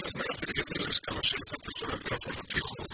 σας να γράφετε και φίλες, καλώς ήρθατε στο ραδιόφωνο του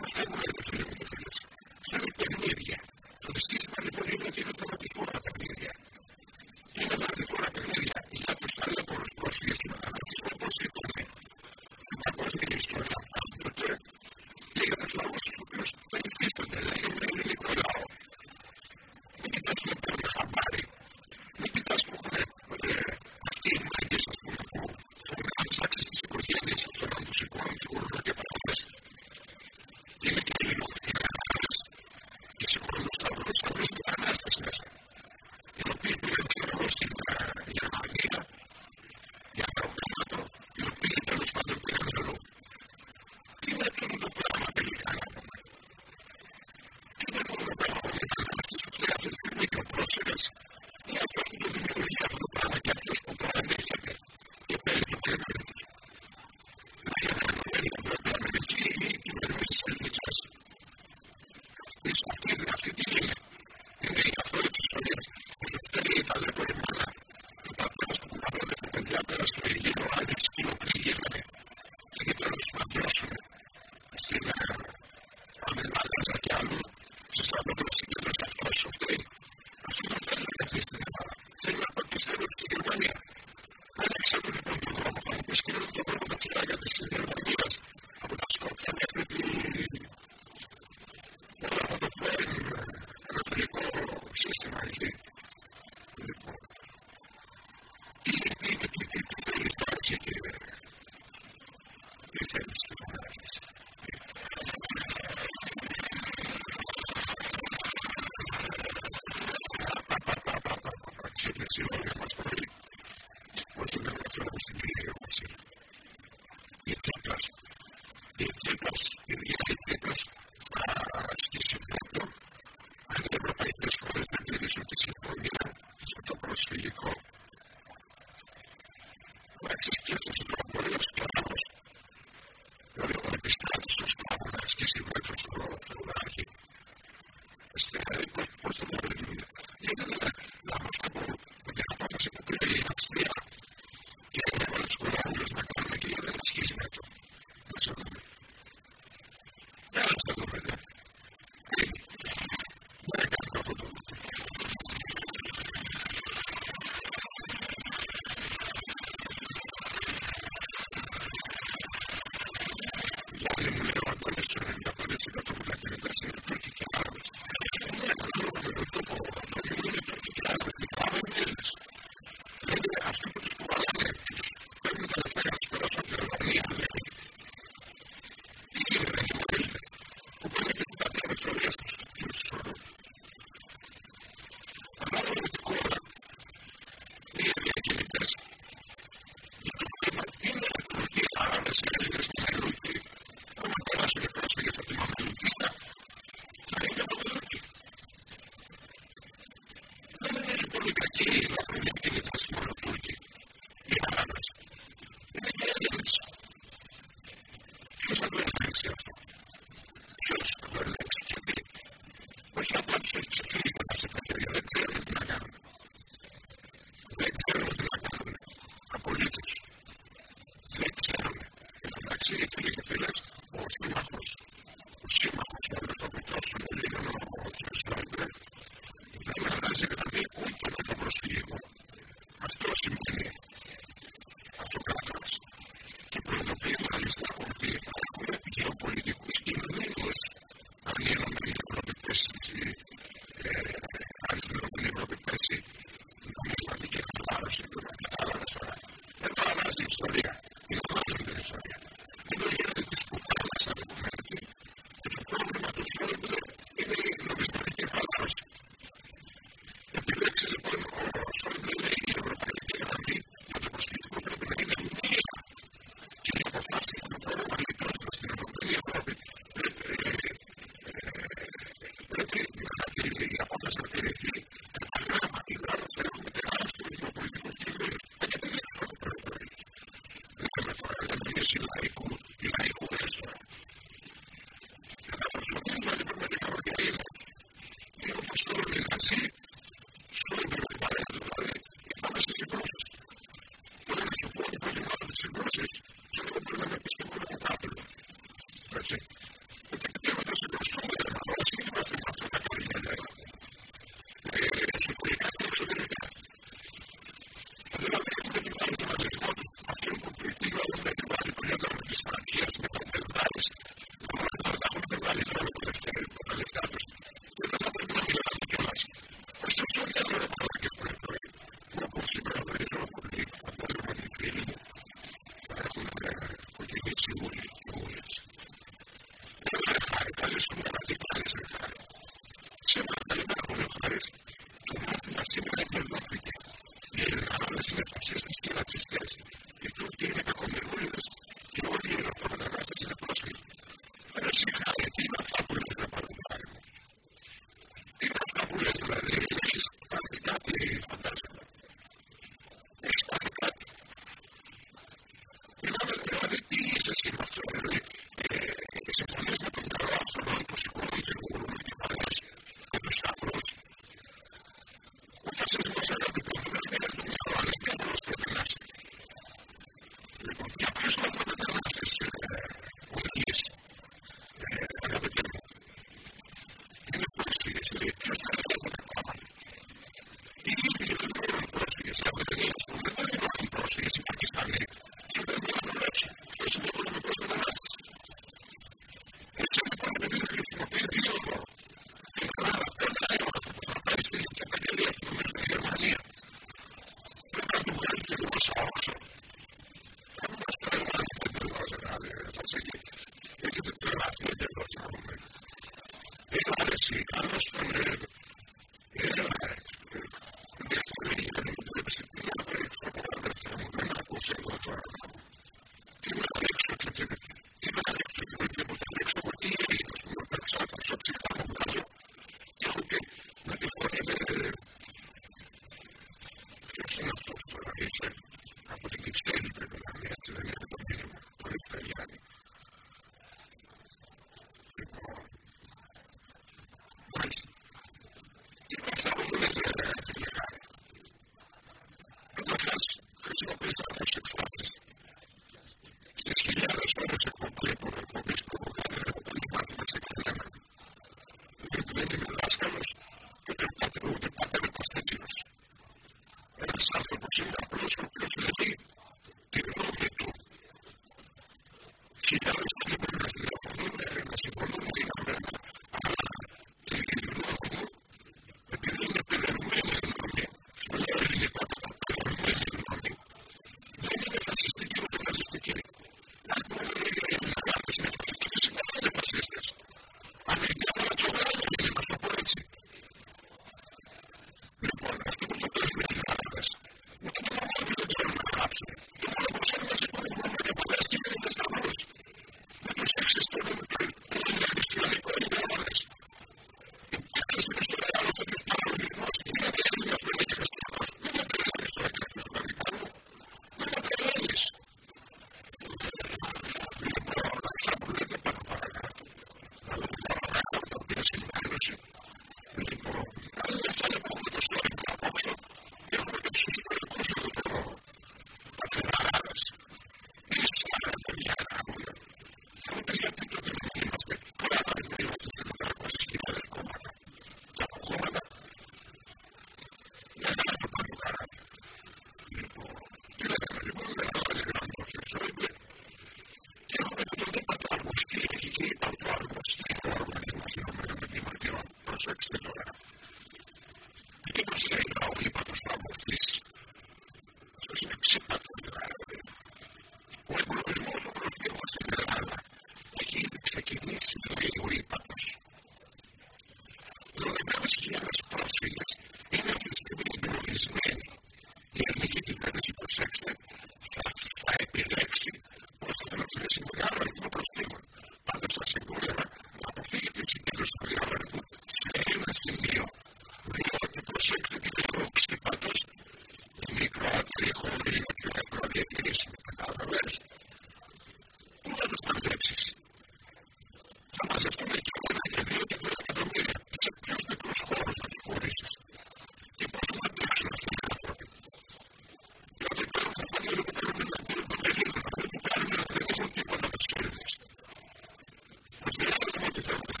Gracias.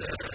Yeah.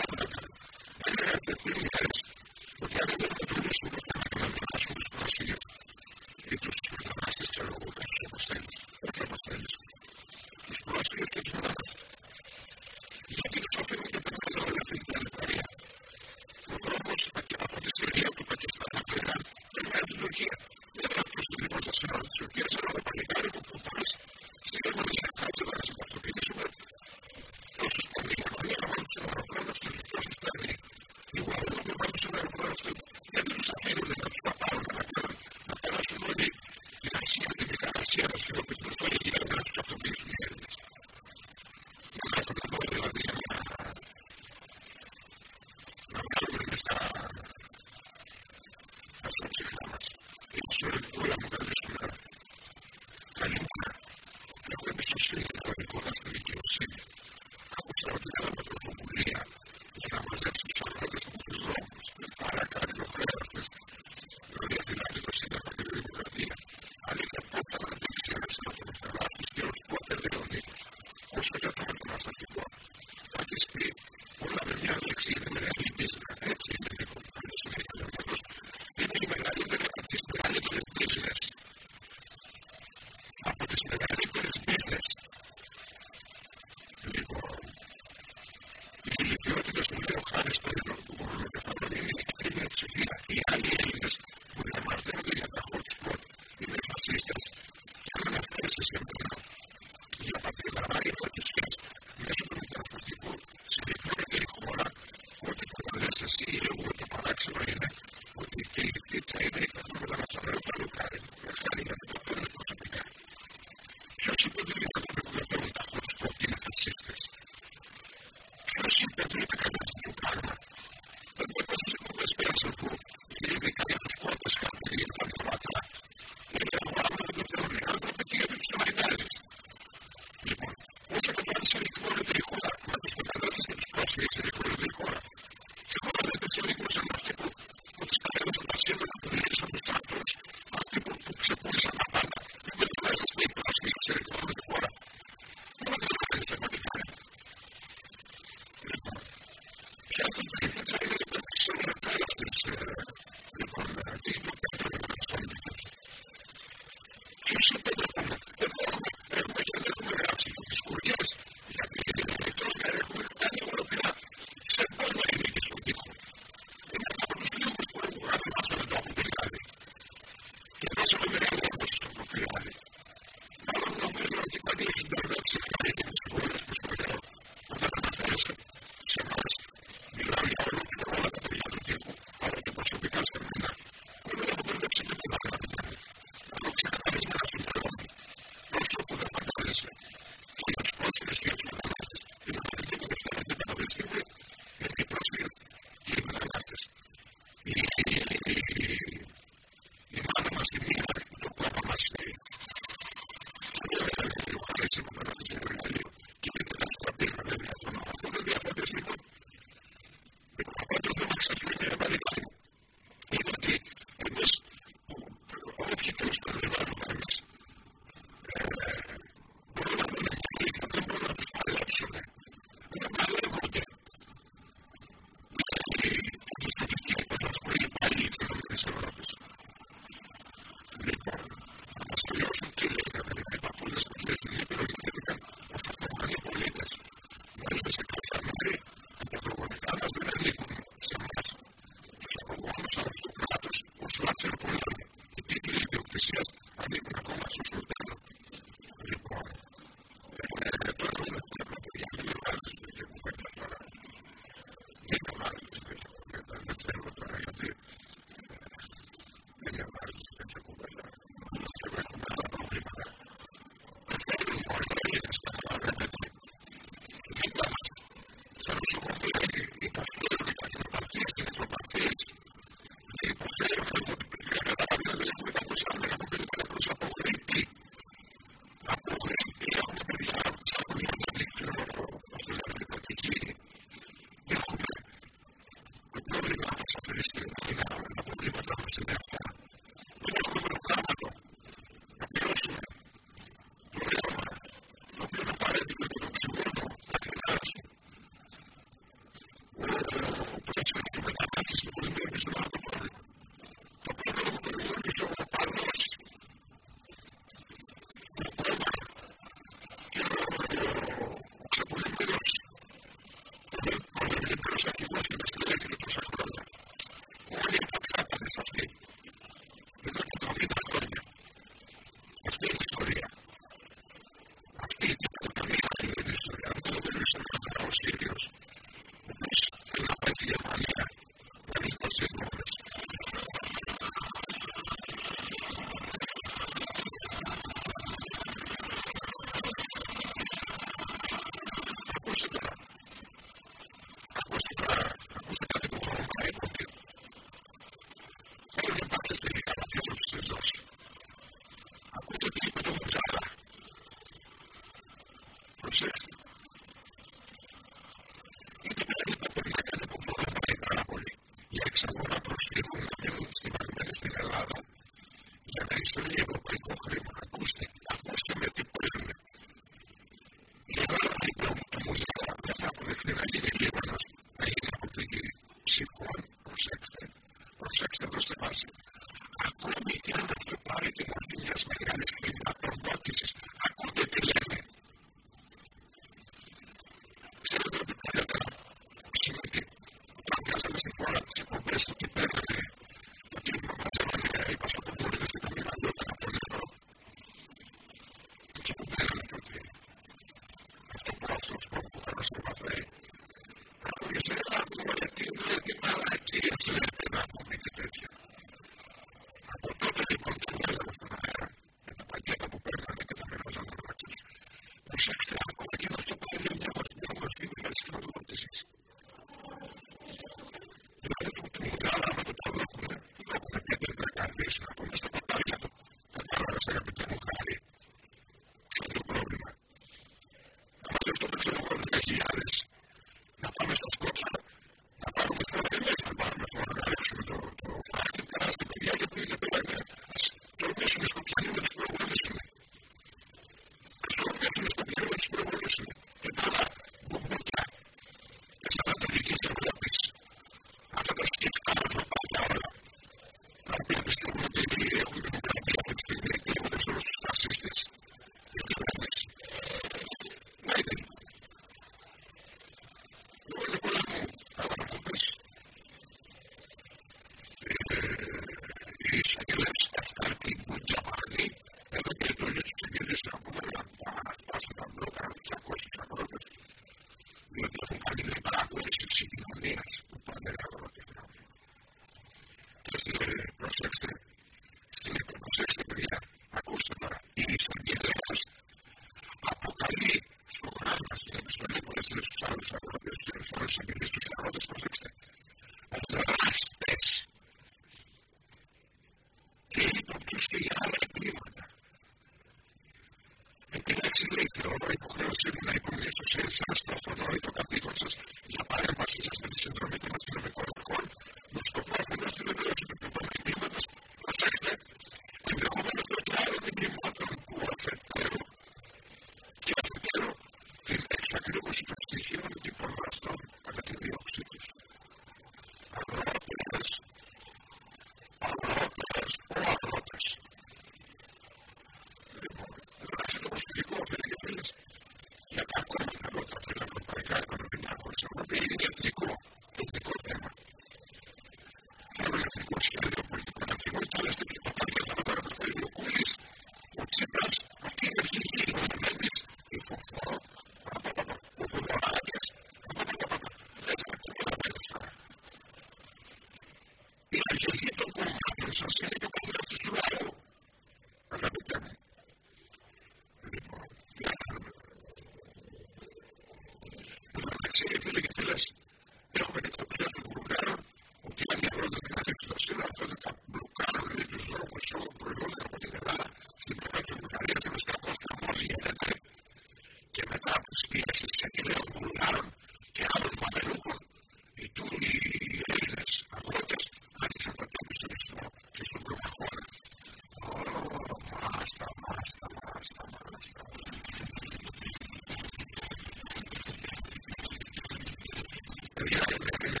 Yeah.